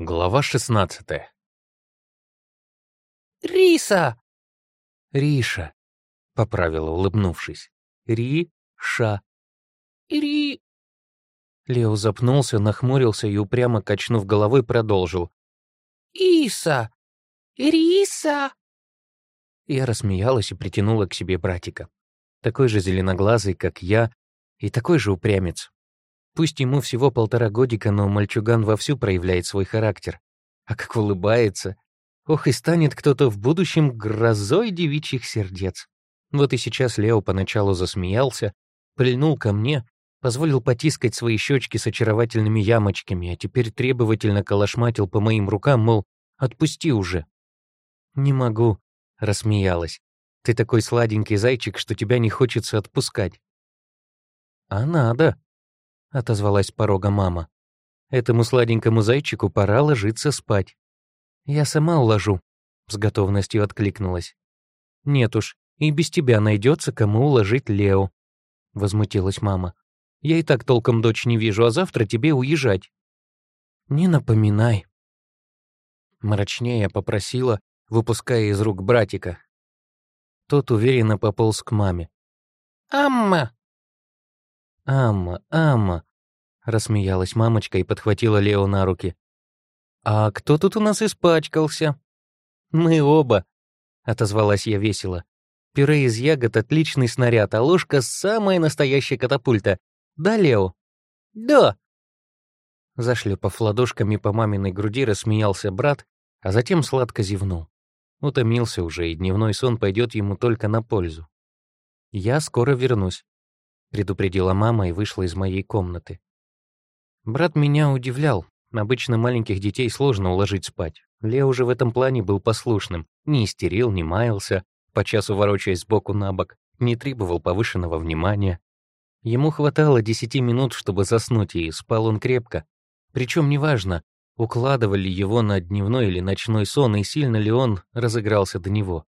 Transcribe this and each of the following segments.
Глава шестнадцатая. «Риса!» «Риша», — поправила, улыбнувшись. «Ри-ша». «Ри...» Лео запнулся, нахмурился и, упрямо качнув головой, продолжил. «Иса! Риса!» Я рассмеялась и притянула к себе братика. Такой же зеленоглазый, как я, и такой же упрямец. Пусть ему всего полтора годика, но мальчуган вовсю проявляет свой характер. А как улыбается. Ох, и станет кто-то в будущем грозой девичьих сердец. Вот и сейчас Лео поначалу засмеялся, прильнул ко мне, позволил потискать свои щечки с очаровательными ямочками, а теперь требовательно колошматил по моим рукам, мол, отпусти уже. «Не могу», — рассмеялась. «Ты такой сладенький зайчик, что тебя не хочется отпускать». «А надо», — отозвалась порога мама. «Этому сладенькому зайчику пора ложиться спать». «Я сама уложу», — с готовностью откликнулась. «Нет уж, и без тебя найдется, кому уложить Лео», — возмутилась мама. «Я и так толком дочь не вижу, а завтра тебе уезжать». «Не напоминай». Мрачнее попросила, выпуская из рук братика. Тот уверенно пополз к маме. «Амма!» «Амма, Амма!» — рассмеялась мамочка и подхватила Лео на руки. «А кто тут у нас испачкался?» «Мы оба», — отозвалась я весело. «Пюре из ягод — отличный снаряд, а ложка — самая настоящая катапульта. Да, Лео?» «Да!» Зашлепав ладошками по маминой груди, рассмеялся брат, а затем сладко зевнул. Утомился уже, и дневной сон пойдет ему только на пользу. «Я скоро вернусь», предупредила мама и вышла из моей комнаты. Брат меня удивлял. Обычно маленьких детей сложно уложить спать. Лео уже в этом плане был послушным, не истерил, не маялся, по часу ворочаясь сбоку на бок, не требовал повышенного внимания. Ему хватало десяти минут, чтобы заснуть, и спал он крепко. Причем неважно, укладывали его на дневной или ночной сон, и сильно ли он разыгрался до него.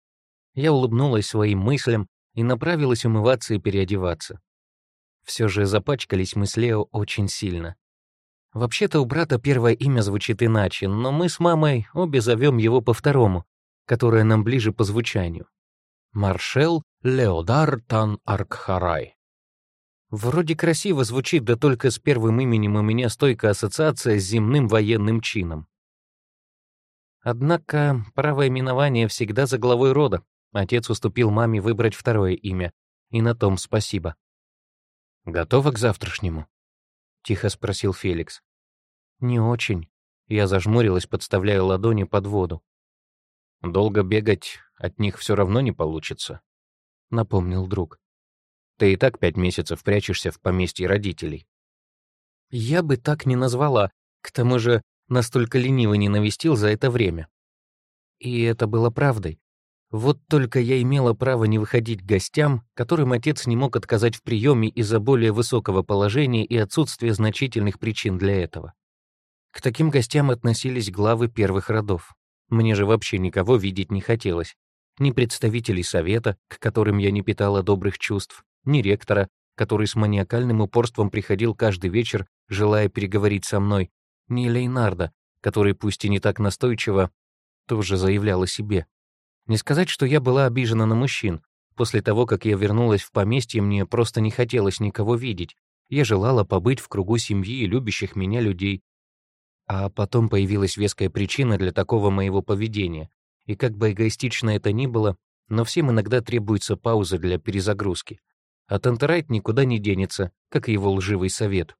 Я улыбнулась своим мыслям и направилась умываться и переодеваться. Все же запачкались мы с Лео очень сильно. Вообще-то у брата первое имя звучит иначе, но мы с мамой обе зовем его по второму, которое нам ближе по звучанию. Маршел Леодар Тан Аркхарай. Вроде красиво звучит, да только с первым именем у меня стойкая ассоциация с земным военным чином. Однако правое именование всегда за главой рода. Отец уступил маме выбрать второе имя, и на том спасибо. «Готова к завтрашнему?» — тихо спросил Феликс. «Не очень». Я зажмурилась, подставляя ладони под воду. «Долго бегать от них все равно не получится», — напомнил друг. «Ты и так пять месяцев прячешься в поместье родителей». «Я бы так не назвала. К тому же настолько лениво не навестил за это время». И это было правдой. Вот только я имела право не выходить к гостям, которым отец не мог отказать в приеме из-за более высокого положения и отсутствия значительных причин для этого. К таким гостям относились главы первых родов. Мне же вообще никого видеть не хотелось. Ни представителей совета, к которым я не питала добрых чувств, ни ректора, который с маниакальным упорством приходил каждый вечер, желая переговорить со мной, ни Лейнарда, который, пусть и не так настойчиво, тоже заявлял о себе. Не сказать, что я была обижена на мужчин. После того, как я вернулась в поместье, мне просто не хотелось никого видеть. Я желала побыть в кругу семьи и любящих меня людей. А потом появилась веская причина для такого моего поведения. И как бы эгоистично это ни было, но всем иногда требуется пауза для перезагрузки. А Тантерайт никуда не денется, как его лживый совет.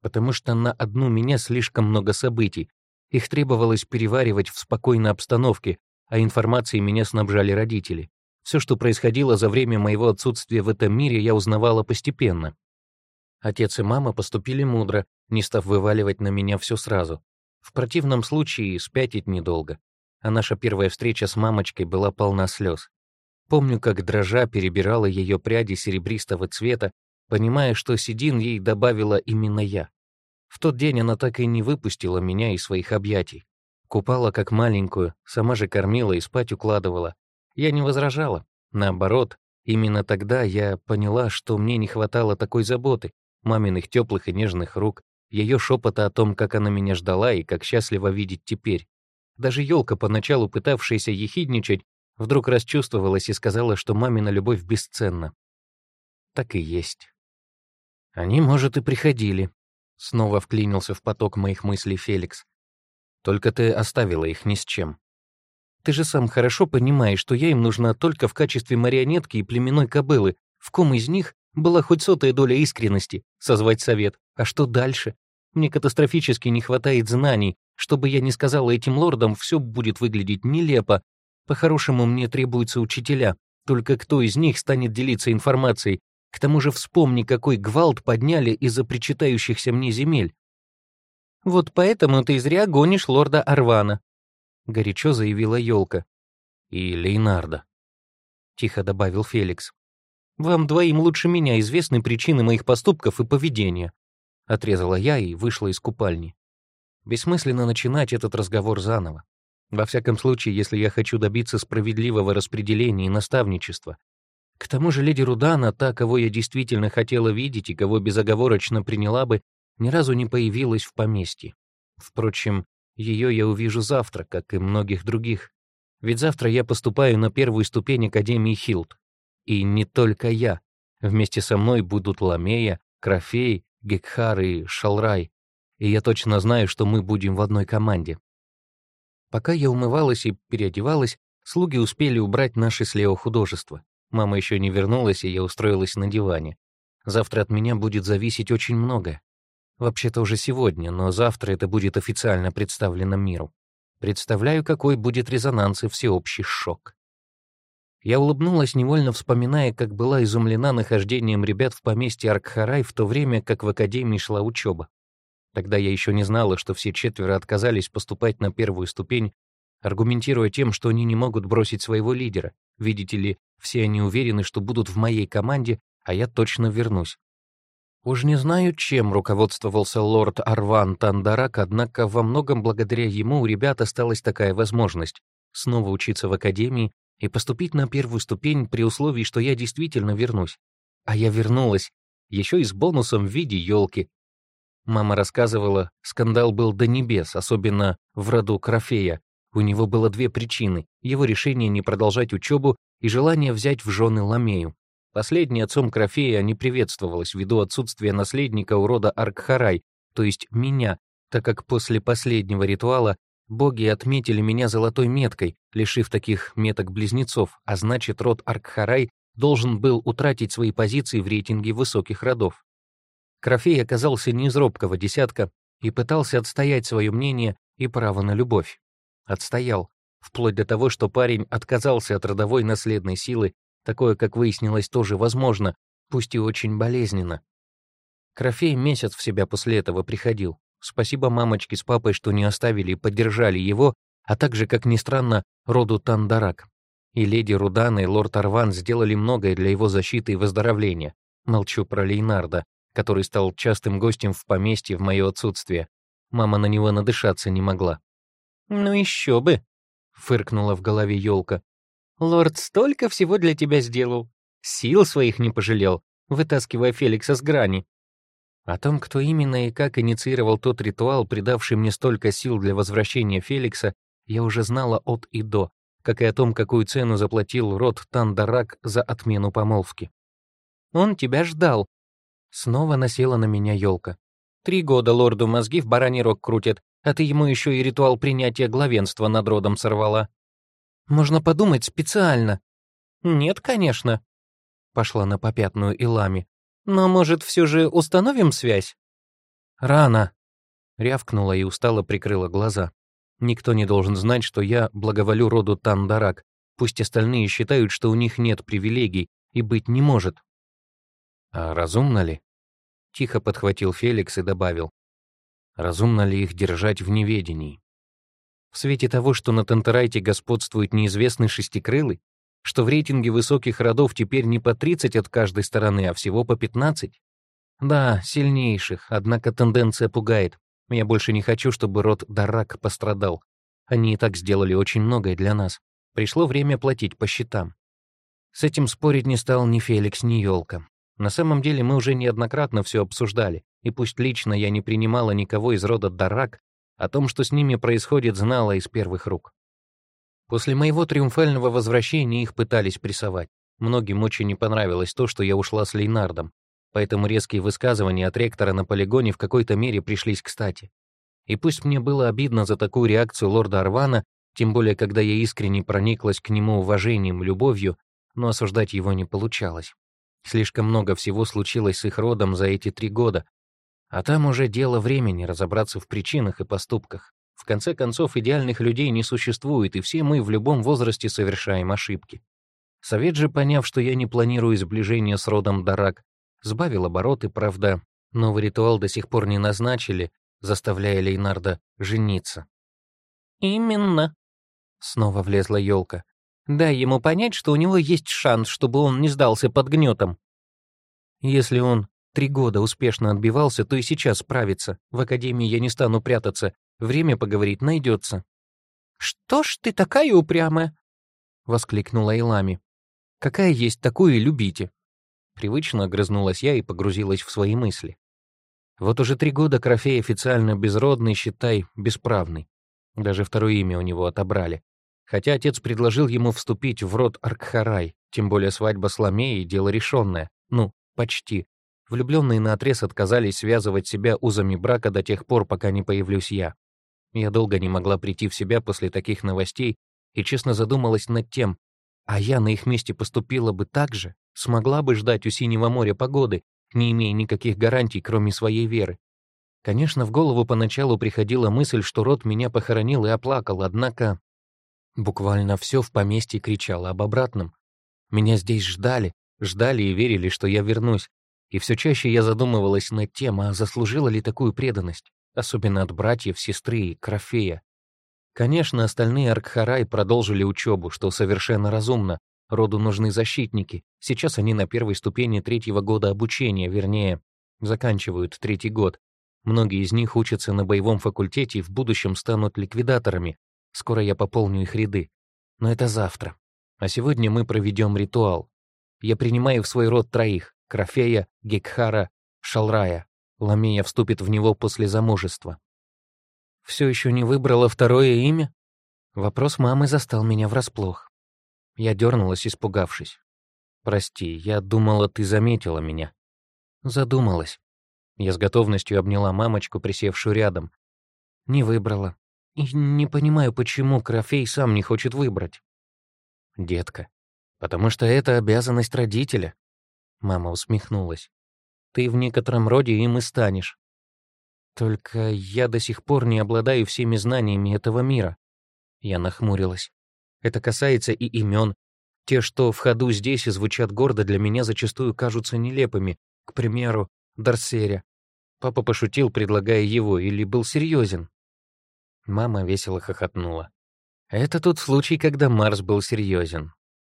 Потому что на одну меня слишком много событий. Их требовалось переваривать в спокойной обстановке, а информацией меня снабжали родители. Все, что происходило за время моего отсутствия в этом мире, я узнавала постепенно. Отец и мама поступили мудро, не став вываливать на меня все сразу. В противном случае спятить недолго. А наша первая встреча с мамочкой была полна слез. Помню, как дрожа перебирала ее пряди серебристого цвета, понимая, что седин ей добавила именно я. В тот день она так и не выпустила меня из своих объятий. Купала как маленькую, сама же кормила и спать укладывала. Я не возражала. Наоборот, именно тогда я поняла, что мне не хватало такой заботы, маминых теплых и нежных рук, ее шепота о том, как она меня ждала и как счастлива видеть теперь. Даже елка, поначалу пытавшаяся ехидничать, вдруг расчувствовалась и сказала, что мамина любовь бесценна. Так и есть. Они, может, и приходили. Снова вклинился в поток моих мыслей Феликс. Только ты оставила их ни с чем. Ты же сам хорошо понимаешь, что я им нужна только в качестве марионетки и племенной кобылы, в ком из них была хоть сотая доля искренности, созвать совет. А что дальше? Мне катастрофически не хватает знаний. Чтобы я не сказала этим лордам, все будет выглядеть нелепо. По-хорошему, мне требуются учителя. Только кто из них станет делиться информацией? К тому же вспомни, какой гвалт подняли из-за причитающихся мне земель. «Вот поэтому ты зря гонишь лорда Арвана», — горячо заявила елка. «И Лейнарда», — тихо добавил Феликс. «Вам двоим лучше меня известны причины моих поступков и поведения», — отрезала я и вышла из купальни. Бессмысленно начинать этот разговор заново. Во всяком случае, если я хочу добиться справедливого распределения и наставничества. К тому же леди Рудана, та, кого я действительно хотела видеть и кого безоговорочно приняла бы, ни разу не появилась в поместье. Впрочем, ее я увижу завтра, как и многих других. Ведь завтра я поступаю на первую ступень Академии Хилд. И не только я. Вместе со мной будут Ламея, Крофей, Гекхар и Шалрай. И я точно знаю, что мы будем в одной команде. Пока я умывалась и переодевалась, слуги успели убрать наши с Лео художества. Мама еще не вернулась, и я устроилась на диване. Завтра от меня будет зависеть очень многое. Вообще-то уже сегодня, но завтра это будет официально представлено миру. Представляю, какой будет резонанс и всеобщий шок. Я улыбнулась, невольно вспоминая, как была изумлена нахождением ребят в поместье Аркхарай в то время, как в академии шла учеба. Тогда я еще не знала, что все четверо отказались поступать на первую ступень, аргументируя тем, что они не могут бросить своего лидера. Видите ли, все они уверены, что будут в моей команде, а я точно вернусь. Уж не знаю, чем руководствовался лорд Арван Тандарак, однако во многом благодаря ему у ребят осталась такая возможность снова учиться в академии и поступить на первую ступень при условии, что я действительно вернусь. А я вернулась, еще и с бонусом в виде елки. Мама рассказывала, скандал был до небес, особенно в роду Крофея. У него было две причины — его решение не продолжать учебу и желание взять в жены Ламею. Последнее отцом Крофея не приветствовалось ввиду отсутствия наследника у рода Аркхарай, то есть меня, так как после последнего ритуала Боги отметили меня золотой меткой, лишив таких меток близнецов, а значит, род Аркхарай должен был утратить свои позиции в рейтинге высоких родов. Крофей оказался не из робкого десятка и пытался отстоять свое мнение и право на любовь. Отстоял, вплоть до того, что парень отказался от родовой наследной силы, такое, как выяснилось, тоже возможно, пусть и очень болезненно. Крофей месяц в себя после этого приходил, Спасибо мамочке с папой, что не оставили и поддержали его, а также, как ни странно, роду Тандарак. И леди Рудана и лорд Арван сделали многое для его защиты и выздоровления. Молчу про Лейнарда, который стал частым гостем в поместье в мое отсутствие. Мама на него надышаться не могла. «Ну еще бы!» — фыркнула в голове елка. «Лорд столько всего для тебя сделал. Сил своих не пожалел, вытаскивая Феликса с грани. О том, кто именно и как инициировал тот ритуал, придавший мне столько сил для возвращения Феликса, я уже знала от и до, как и о том, какую цену заплатил род Тандарак за отмену помолвки. «Он тебя ждал», — снова насела на меня елка. «Три года лорду мозги в бараний рог крутят, а ты ему еще и ритуал принятия главенства над родом сорвала». «Можно подумать специально». «Нет, конечно», — пошла на попятную Илами. Но, может, все же установим связь?» «Рано!» — рявкнула и устало прикрыла глаза. «Никто не должен знать, что я благоволю роду Тандарак. Пусть остальные считают, что у них нет привилегий и быть не может». «А разумно ли?» — тихо подхватил Феликс и добавил. «Разумно ли их держать в неведении?» В свете того, что на Тантерайте господствует неизвестный шестикрылый, что в рейтинге высоких родов теперь не по 30 от каждой стороны, а всего по 15? Да, сильнейших, однако тенденция пугает. Я больше не хочу, чтобы род Дарак пострадал. Они и так сделали очень многое для нас. Пришло время платить по счетам. С этим спорить не стал ни Феликс, ни Ёлка. На самом деле мы уже неоднократно все обсуждали, и пусть лично я не принимала никого из рода Дарак, о том, что с ними происходит, знала из первых рук. После моего триумфального возвращения их пытались прессовать. Многим очень не понравилось то, что я ушла с Лейнардом, поэтому резкие высказывания от ректора на полигоне в какой-то мере пришлись кстати. И пусть мне было обидно за такую реакцию лорда Арвана, тем более когда я искренне прониклась к нему уважением, любовью, но осуждать его не получалось. Слишком много всего случилось с их родом за эти три года, а там уже дело времени разобраться в причинах и поступках. В конце концов, идеальных людей не существует, и все мы в любом возрасте совершаем ошибки. Совет же, поняв, что я не планирую сближения с родом Дарак, сбавил обороты, правда, новый ритуал до сих пор не назначили, заставляя Лейнарда жениться. «Именно», — снова влезла елка. «Дай ему понять, что у него есть шанс, чтобы он не сдался под гнетом». «Если он три года успешно отбивался, то и сейчас справится. В академии я не стану прятаться. Время поговорить найдется». «Что ж ты такая упрямая?» — воскликнула Илами. «Какая есть, такую и любите». Привычно огрызнулась я и погрузилась в свои мысли. Вот уже три года Крофей официально безродный, считай, бесправный. Даже второе имя у него отобрали. Хотя отец предложил ему вступить в род Аркхарай, тем более свадьба с Ламеей — дело решенное. Ну, почти. Влюбленные наотрез отказались связывать себя узами брака до тех пор, пока не появлюсь я. Я долго не могла прийти в себя после таких новостей и честно задумалась над тем, а я на их месте поступила бы так же, смогла бы ждать у Синего моря погоды, не имея никаких гарантий, кроме своей веры. Конечно, в голову поначалу приходила мысль, что род меня похоронил и оплакал, однако буквально все в поместье кричало об обратном. Меня здесь ждали, ждали и верили, что я вернусь. И все чаще я задумывалась над тем, а заслужила ли такую преданность, особенно от братьев, сестры и Крофея. Конечно, остальные Аркхарай продолжили учебу, что совершенно разумно, Роду нужны защитники. Сейчас они на первой ступени третьего года обучения, вернее, заканчивают третий год. Многие из них учатся на боевом факультете и в будущем станут ликвидаторами. Скоро я пополню их ряды. Но это завтра. А сегодня мы проведем ритуал. Я принимаю в свой род троих — Крофея, Гекхара, Шалрая. Ламея вступит в него после замужества. Все еще не выбрала второе имя? Вопрос мамы застал меня врасплох. Я дернулась, испугавшись. «Прости, я думала, ты заметила меня». Задумалась. Я с готовностью обняла мамочку, присевшую рядом. Не выбрала. И не понимаю, почему Крофей сам не хочет выбрать. Детка, потому что это обязанность родителя. Мама усмехнулась. Ты в некотором роде им и станешь. Только я до сих пор не обладаю всеми знаниями этого мира. Я нахмурилась. Это касается и имен. Те, что в ходу здесь и звучат гордо, для меня зачастую кажутся нелепыми. К примеру, Дарсеря. Папа пошутил, предлагая его, или был серьезен. Мама весело хохотнула. Это тот случай, когда Марс был серьезен.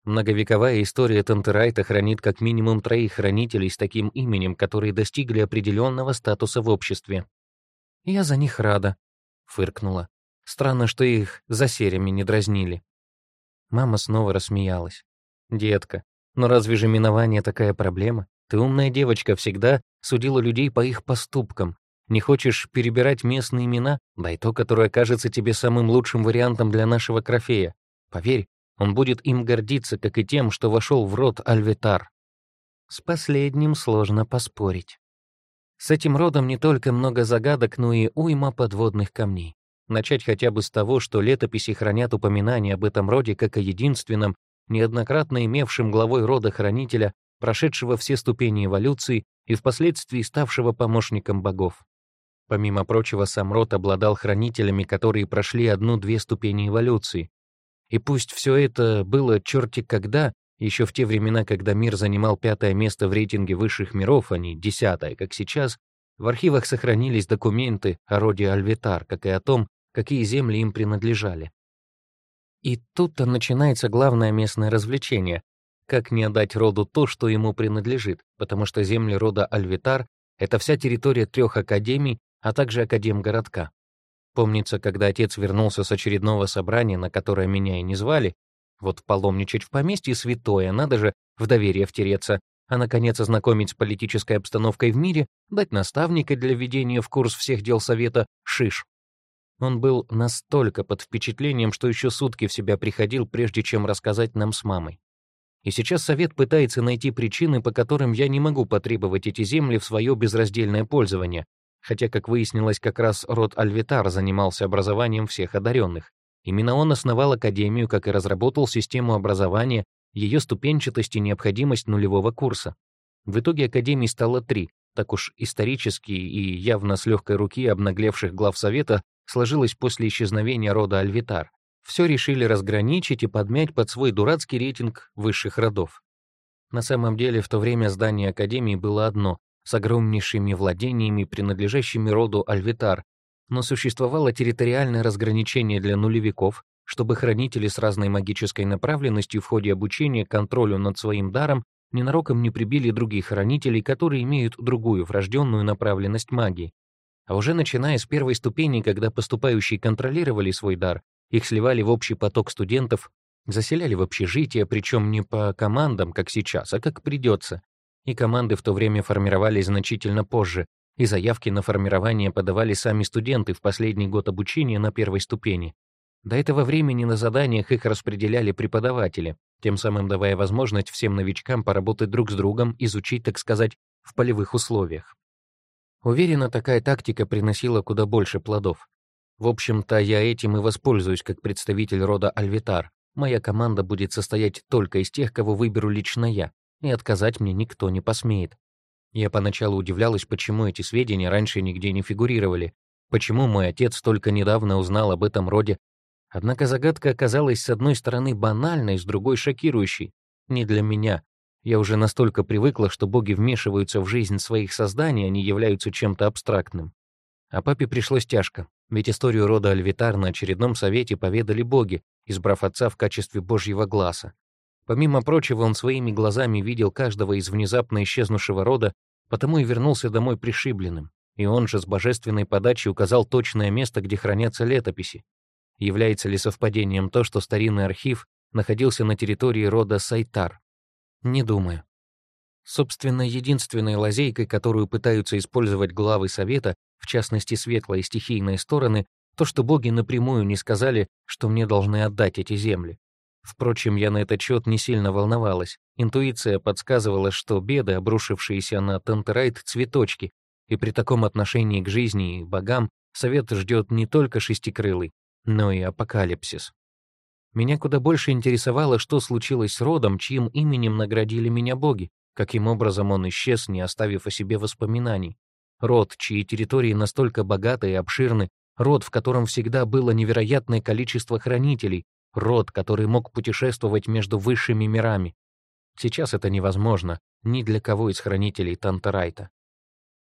Многовековая история Тантерайта хранит как минимум троих хранителей с таким именем, которые достигли определенного статуса в обществе. «Я за них рада», — фыркнула. «Странно, что их за сериями не дразнили». Мама снова рассмеялась. «Детка, но разве же минование такая проблема? Ты умная девочка, всегда судила людей по их поступкам. Не хочешь перебирать местные имена? Дай то, которое кажется тебе самым лучшим вариантом для нашего Крофея. Поверь, он будет им гордиться, как и тем, что вошел в род Альветар. С последним сложно поспорить. С этим родом не только много загадок, но и уйма подводных камней. Начать хотя бы с того, что летописи хранят упоминания об этом роде как о единственном, неоднократно имевшем главой рода хранителя, прошедшего все ступени эволюции и впоследствии ставшего помощником богов. Помимо прочего, сам род обладал хранителями, которые прошли одну-две ступени эволюции. И пусть все это было черти когда, еще в те времена, когда мир занимал пятое место в рейтинге высших миров, а не десятое, как сейчас, в архивах сохранились документы о роде Альвитар, как и о том, какие земли им принадлежали. И тут-то начинается главное местное развлечение. Как не отдать роду то, что ему принадлежит, потому что земли рода Альвитар — это вся территория трех академий, а также академгородка. Помнится, когда отец вернулся с очередного собрания, на которое меня и не звали, вот паломничать в поместье святое, надо же в доверие втереться, а, наконец, ознакомить с политической обстановкой в мире, дать наставника для введения в курс всех дел Совета Шиш. Он был настолько под впечатлением, что еще сутки в себя приходил, прежде чем рассказать нам с мамой. И сейчас Совет пытается найти причины, по которым я не могу потребовать эти земли в свое безраздельное пользование, хотя, как выяснилось, как раз род Альвитар занимался образованием всех одаренных. Именно он основал Академию, как и разработал систему образования, ее ступенчатость и необходимость нулевого курса. В итоге Академий стало три, так уж исторически и явно с легкой руки обнаглевших глав Совета сложилось после исчезновения рода Альвитар. Все решили разграничить и подмять под свой дурацкий рейтинг высших родов. На самом деле, в то время здание Академии было одно, с огромнейшими владениями, принадлежащими роду Альвитар, но существовало территориальное разграничение для нулевиков, чтобы хранители с разной магической направленностью в ходе обучения контролю над своим даром ненароком не прибили других хранителей, которые имеют другую врожденную направленность магии. А уже начиная с первой ступени, когда поступающие контролировали свой дар, их сливали в общий поток студентов, заселяли в общежитие, причем не по командам, как сейчас, а как придется. И команды в то время формировались значительно позже, и заявки на формирование подавали сами студенты в последний год обучения на первой ступени. До этого времени на заданиях их распределяли преподаватели, тем самым давая возможность всем новичкам поработать друг с другом, изучить, так сказать, в полевых условиях. Уверена, такая тактика приносила куда больше плодов. В общем-то, я этим и воспользуюсь как представитель рода Альвитар. Моя команда будет состоять только из тех, кого выберу лично я, и отказать мне никто не посмеет. Я поначалу удивлялась, почему эти сведения раньше нигде не фигурировали, почему мой отец только недавно узнал об этом роде. Однако загадка оказалась с одной стороны банальной, с другой шокирующей. Не для меня, я уже настолько привыкла, что боги вмешиваются в жизнь своих созданий, они являются чем-то абстрактным. А папе пришлось тяжко, ведь историю рода Альвитар на очередном совете поведали боги, избрав отца в качестве божьего глаза. Помимо прочего, он своими глазами видел каждого из внезапно исчезнувшего рода, потому и вернулся домой пришибленным. И он же с божественной подачи указал точное место, где хранятся летописи. Является ли совпадением то, что старинный архив находился на территории рода Сайтар? Не думаю. Собственно, единственной лазейкой, которую пытаются использовать главы Совета, в частности светлые стихийные стороны, то, что боги напрямую не сказали, что мне должны отдать эти земли. Впрочем, я на этот счет не сильно волновалась. Интуиция подсказывала, что беды, обрушившиеся на Тантерайт, цветочки, и при таком отношении к жизни и богам Совет ждет не только шестикрылый, но и апокалипсис. Меня куда больше интересовало, что случилось с родом, чьим именем наградили меня боги, каким образом он исчез, не оставив о себе воспоминаний. Род, чьи территории настолько богаты и обширны, род, в котором всегда было невероятное количество хранителей, род, который мог путешествовать между высшими мирами. Сейчас это невозможно ни для кого из хранителей Тантерайта.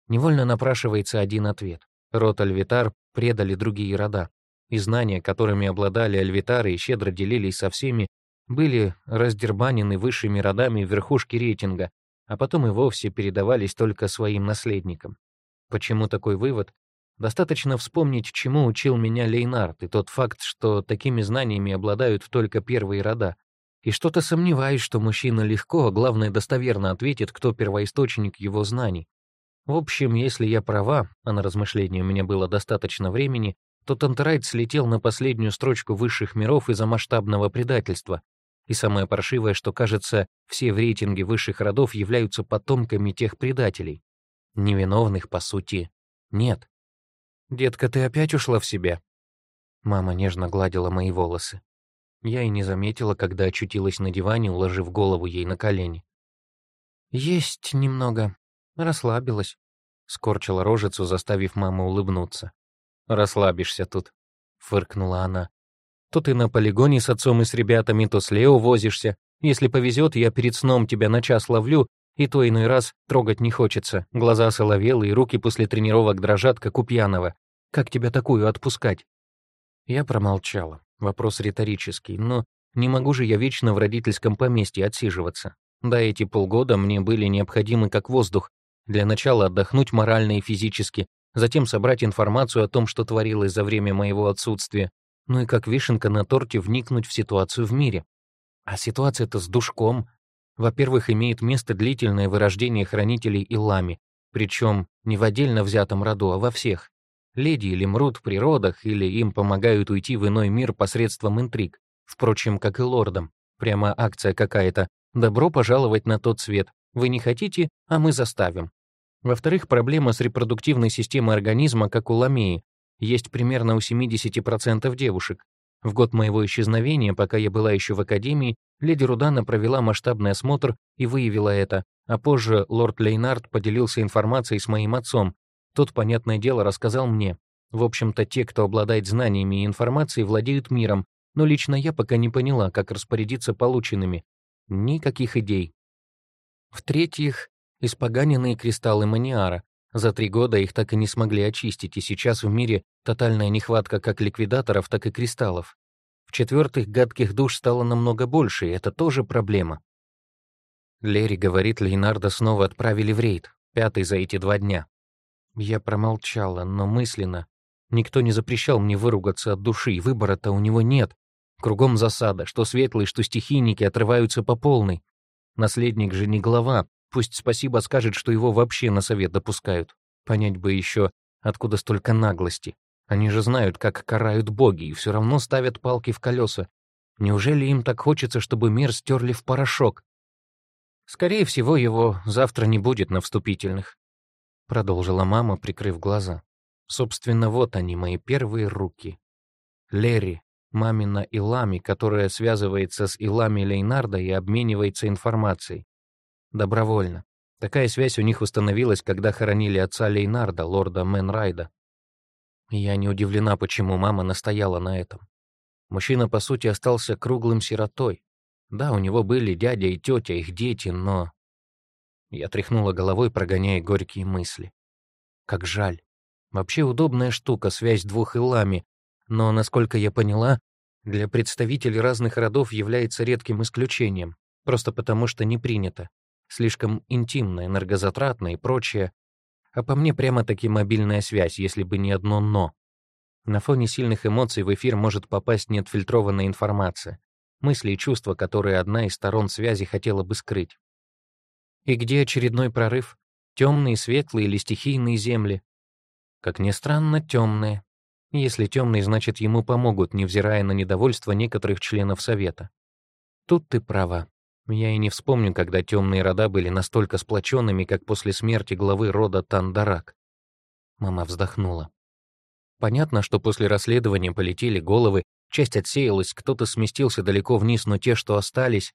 Невольно напрашивается один ответ. Род Альвитар предали другие рода, и знания, которыми обладали альвитары и щедро делились со всеми, были раздербанены высшими родами в верхушке рейтинга, а потом и вовсе передавались только своим наследникам. Почему такой вывод? Достаточно вспомнить, чему учил меня Лейнард, и тот факт, что такими знаниями обладают только первые рода. И что-то сомневаюсь, что мужчина легко, а главное достоверно ответит, кто первоисточник его знаний. В общем, если я права, а на размышления у меня было достаточно времени, то Тантерайт слетел на последнюю строчку высших миров из-за масштабного предательства. И самое паршивое, что, кажется, все в рейтинге высших родов являются потомками тех предателей. Невиновных, по сути, нет. «Детка, ты опять ушла в себя?» Мама нежно гладила мои волосы. Я и не заметила, когда очутилась на диване, уложив голову ей на колени. «Есть немного. Расслабилась», — скорчила рожицу, заставив маму улыбнуться. «Расслабишься тут», — фыркнула она. «То ты на полигоне с отцом и с ребятами, то с Лео возишься. Если повезет, я перед сном тебя на час ловлю, и то иной раз трогать не хочется. Глаза соловелые, руки после тренировок дрожат, как у пьяного. Как тебя такую отпускать?» Я промолчала. Вопрос риторический, но не могу же я вечно в родительском поместье отсиживаться. Да, эти полгода мне были необходимы как воздух. Для начала отдохнуть морально и физически, затем собрать информацию о том, что творилось за время моего отсутствия, ну и как вишенка на торте вникнуть в ситуацию в мире. А ситуация-то с душком. Во-первых, имеет место длительное вырождение хранителей Илами, причем не в отдельно взятом роду, а во всех. Леди или мрут в природах, или им помогают уйти в иной мир посредством интриг. Впрочем, как и лордам. Прямо акция какая-то. Добро пожаловать на тот свет. Вы не хотите, а мы заставим. Во-вторых, проблема с репродуктивной системой организма, как у ламеи, есть примерно у 70% девушек. В год моего исчезновения, пока я была еще в академии, леди Рудана провела масштабный осмотр и выявила это, а позже лорд Лейнард поделился информацией с моим отцом. Тот, понятное дело, рассказал мне. В общем-то, те, кто обладает знаниями и информацией, владеют миром, но лично я пока не поняла, как распорядиться полученными. Никаких идей. В-третьих, испоганенные кристаллы маниара. За три года их так и не смогли очистить, и сейчас в мире тотальная нехватка как ликвидаторов, так и кристаллов. В-четвертых, гадких душ стало намного больше, и это тоже проблема. Лерри говорит, Лейнарда снова отправили в рейд, пятый за эти два дня. Я промолчала, но мысленно. Никто не запрещал мне выругаться от души, выбора-то у него нет. Кругом засада, что светлые, что стихийники отрываются по полной. Наследник же не глава, пусть спасибо скажет, что его вообще на совет допускают. Понять бы еще, откуда столько наглости. Они же знают, как карают боги, и все равно ставят палки в колеса. Неужели им так хочется, чтобы мир стерли в порошок? Скорее всего, его завтра не будет на вступительных. Продолжила мама, прикрыв глаза. Собственно, вот они, мои первые руки. Лерри, мамина Илами, которая связывается с Илами Лейнарда и обменивается информацией. Добровольно. Такая связь у них установилась, когда хоронили отца Лейнарда, лорда Менрайда. Я не удивлена, почему мама настояла на этом. Мужчина, по сути, остался круглым сиротой. Да, у него были дядя и тетя, их дети, но... Я тряхнула головой, прогоняя горькие мысли. Как жаль. Вообще удобная штука, связь двух Илами, но, насколько я поняла, для представителей разных родов является редким исключением, просто потому что не принято. Слишком интимно, энергозатратно и прочее. А по мне прямо-таки мобильная связь, если бы не одно «но». На фоне сильных эмоций в эфир может попасть неотфильтрованная информация, мысли и чувства, которые одна из сторон связи хотела бы скрыть. И где очередной прорыв? Темные, светлые или стихийные земли? Как ни странно, темные. Если темный, значит, ему помогут, невзирая на недовольство некоторых членов Совета. Тут ты права. Я и не вспомню, когда темные рода были настолько сплоченными, как после смерти главы рода Тандарак. Мама вздохнула. Понятно, что после расследования полетели головы, часть отсеялась, кто-то сместился далеко вниз, но те, что остались...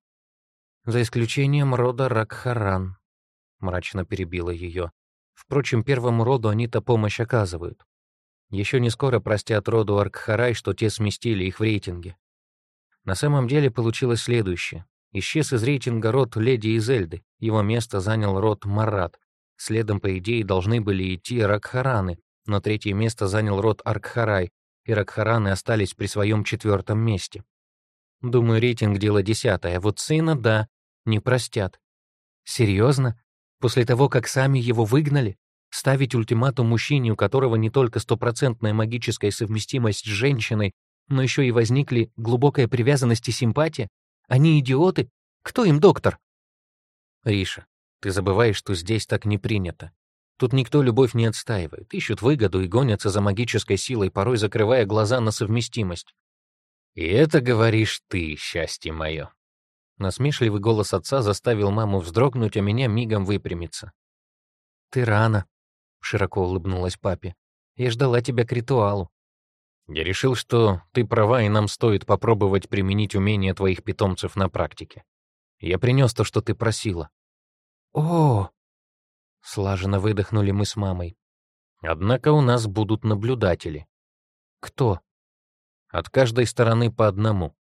За исключением рода Ракхаран, мрачно перебила ее. Впрочем, первому роду они-то помощь оказывают. Еще не скоро простят роду Аркхарай, что те сместили их в рейтинге. На самом деле получилось следующее. Исчез из рейтинга род Леди Изельды, его место занял род Марат. Следом, по идее, должны были идти Ракхараны, но третье место занял род Аркхарай, и Ракхараны остались при своем четвертом месте. Думаю, рейтинг — дело десятое, вот сына, да, не простят. Серьезно? После того, как сами его выгнали? Ставить ультиматум мужчине, у которого не только стопроцентная магическая совместимость с женщиной, но еще и возникли глубокая привязанность и симпатия? Они идиоты? Кто им доктор? Риша, ты забываешь, что здесь так не принято. Тут никто любовь не отстаивает, ищут выгоду и гонятся за магической силой, порой закрывая глаза на совместимость. «И это говоришь ты, счастье мое!» Насмешливый голос отца заставил маму вздрогнуть, а меня мигом выпрямиться. «Ты рано», — широко улыбнулась папе. «Я ждала тебя к ритуалу». «Я решил, что ты права, и нам стоит попробовать применить умения твоих питомцев на практике. Я принес то, что ты просила». «О!» — слаженно выдохнули мы с мамой. «Однако у нас будут наблюдатели». «Кто?» «От каждой стороны по одному».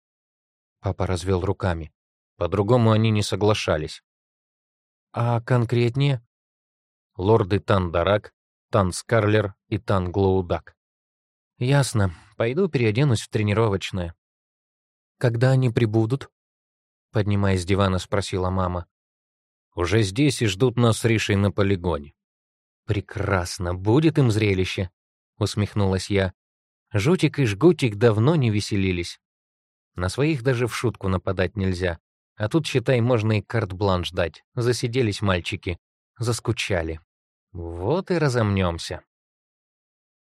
Папа развел руками. По-другому они не соглашались. «А конкретнее?» лорды Тандарак, Танскарлер и Танглоудак. «Ясно. Пойду переоденусь в тренировочное». «Когда они прибудут?» Поднимаясь с дивана, спросила мама. «Уже здесь и ждут нас с Ришей на полигоне». «Прекрасно. Будет им зрелище», — усмехнулась я. Жутик и Жгутик давно не веселились. На своих даже в шутку нападать нельзя. А тут, считай, можно и карт-бланш дать. Засиделись мальчики. Заскучали. Вот и разомнемся.